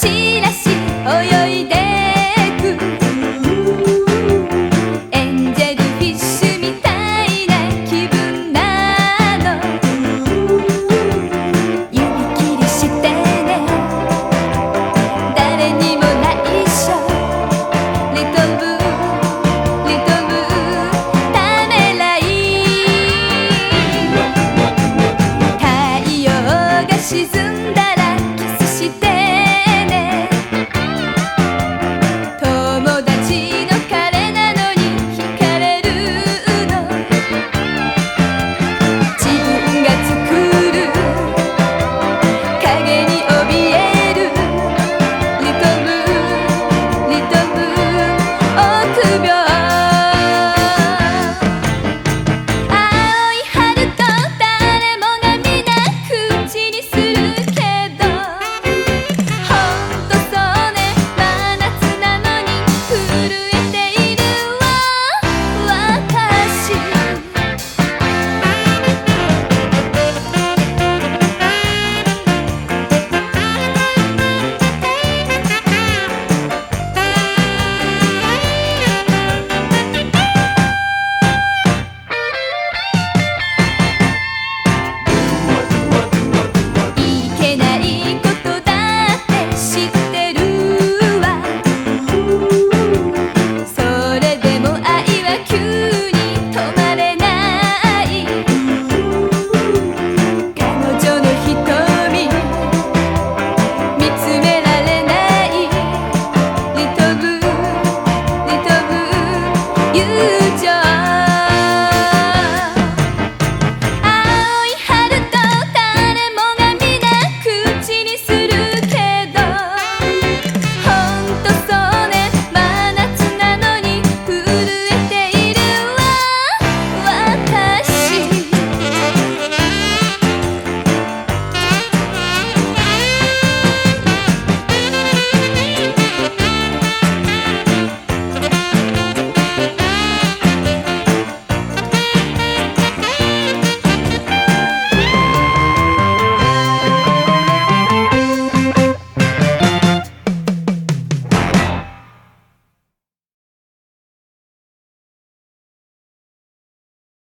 地